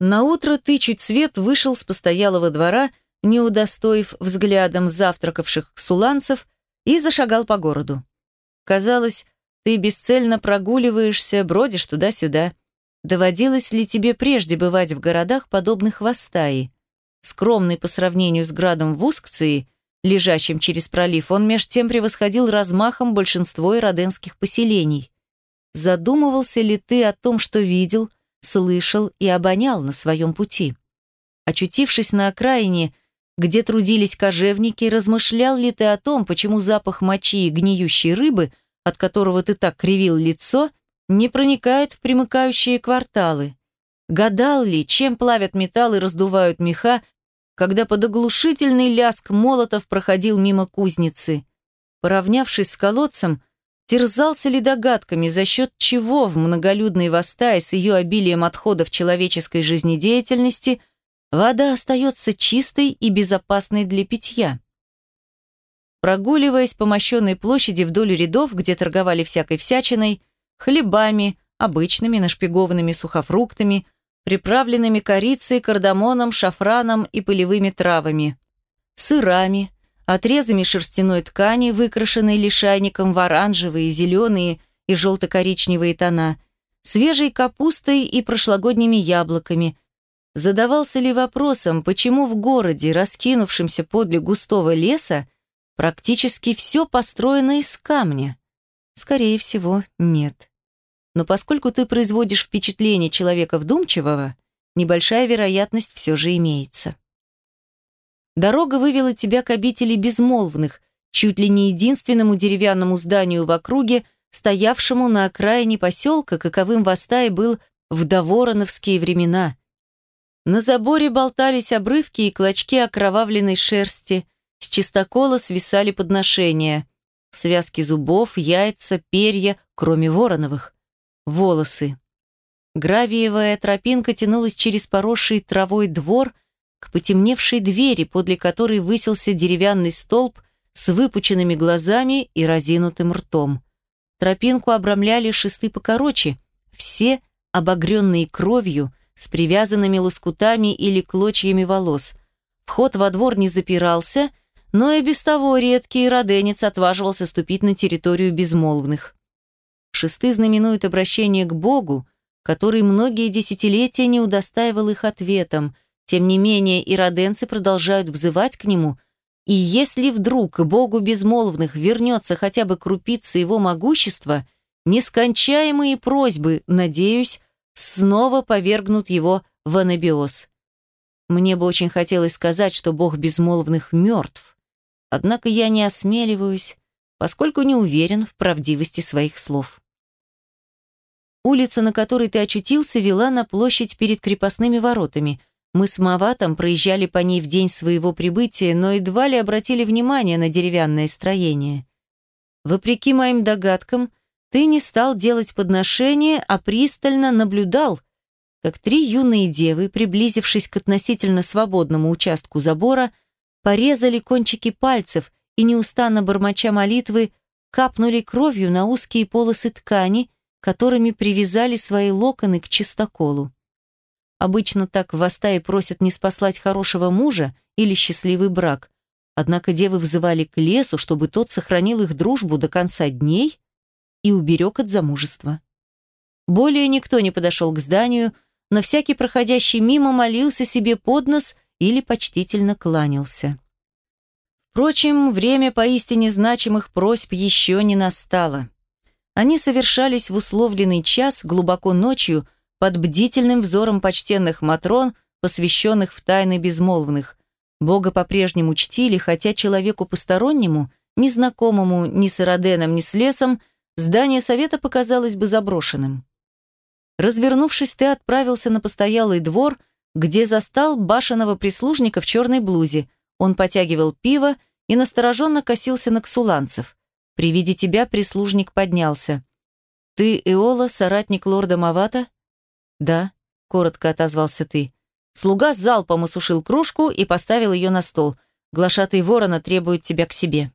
Наутро ты чуть свет вышел с постоялого двора, не удостоив взглядом завтракавших суланцев, и зашагал по городу. Казалось, ты бесцельно прогуливаешься, бродишь туда-сюда. Доводилось ли тебе прежде бывать в городах, подобных Вастаи? Скромный по сравнению с градом в Ускции, лежащим через пролив, он меж тем превосходил размахом большинство ироденских поселений. Задумывался ли ты о том, что видел, слышал и обонял на своем пути? Очутившись на окраине, где трудились кожевники, размышлял ли ты о том, почему запах мочи и гниющей рыбы, от которого ты так кривил лицо, не проникает в примыкающие кварталы? Гадал ли, чем плавят металл и раздувают меха, когда под оглушительный ляск молотов проходил мимо кузницы? Поравнявшись с колодцем, терзался ли догадками, за счет чего в многолюдной Вастае с ее обилием отходов человеческой жизнедеятельности – Вода остается чистой и безопасной для питья. Прогуливаясь по мощенной площади вдоль рядов, где торговали всякой всячиной, хлебами, обычными нашпигованными сухофруктами, приправленными корицей, кардамоном, шафраном и полевыми травами, сырами, отрезами шерстяной ткани, выкрашенной лишайником в оранжевые, зеленые и желто-коричневые тона, свежей капустой и прошлогодними яблоками – задавался ли вопросом, почему в городе, раскинувшемся подле густого леса, практически все построено из камня? Скорее всего, нет. Но поскольку ты производишь впечатление человека вдумчивого, небольшая вероятность все же имеется. Дорога вывела тебя к обители безмолвных, чуть ли не единственному деревянному зданию в округе, стоявшему на окраине поселка, каковым в Астае был в довороновские времена – на заборе болтались обрывки и клочки окровавленной шерсти, с чистокола свисали подношения, связки зубов, яйца, перья, кроме вороновых, волосы. Гравиевая тропинка тянулась через поросший травой двор к потемневшей двери, подле которой высился деревянный столб с выпученными глазами и разинутым ртом. Тропинку обрамляли шесты покороче, все обогренные кровью, с привязанными лоскутами или клочьями волос. Вход во двор не запирался, но и без того редкий роденец отваживался ступить на территорию безмолвных. Шесты знаменуют обращение к Богу, который многие десятилетия не удостаивал их ответом, тем не менее и роденцы продолжают взывать к нему, и если вдруг Богу безмолвных вернется хотя бы крупица его могущества, нескончаемые просьбы, надеюсь, снова повергнут его в анабиоз. Мне бы очень хотелось сказать, что бог безмолвных мертв. Однако я не осмеливаюсь, поскольку не уверен в правдивости своих слов. Улица, на которой ты очутился, вела на площадь перед крепостными воротами. Мы с Маватом проезжали по ней в день своего прибытия, но едва ли обратили внимание на деревянное строение. Вопреки моим догадкам, ты не стал делать подношения, а пристально наблюдал, как три юные девы, приблизившись к относительно свободному участку забора, порезали кончики пальцев и, неустанно бормоча молитвы, капнули кровью на узкие полосы ткани, которыми привязали свои локоны к чистоколу. Обычно так в Астае просят не спаслать хорошего мужа или счастливый брак, однако девы взывали к лесу, чтобы тот сохранил их дружбу до конца дней и уберег от замужества. Более никто не подошел к зданию, но всякий проходящий мимо молился себе под нос или почтительно кланялся. Впрочем, время поистине значимых просьб еще не настало. Они совершались в условленный час глубоко ночью под бдительным взором почтенных матрон, посвященных в тайны безмолвных. Бога по-прежнему чтили, хотя человеку постороннему, незнакомому ни с Ироденом, ни с лесом, здание совета показалось бы заброшенным. Развернувшись, ты отправился на постоялый двор, где застал башенного прислужника в черной блузе. Он потягивал пиво и настороженно косился на ксуланцев. При виде тебя прислужник поднялся. «Ты Эола, соратник лорда Мавата?» «Да», — коротко отозвался ты. Слуга залпом осушил кружку и поставил ее на стол. «Глашатый ворона требует тебя к себе».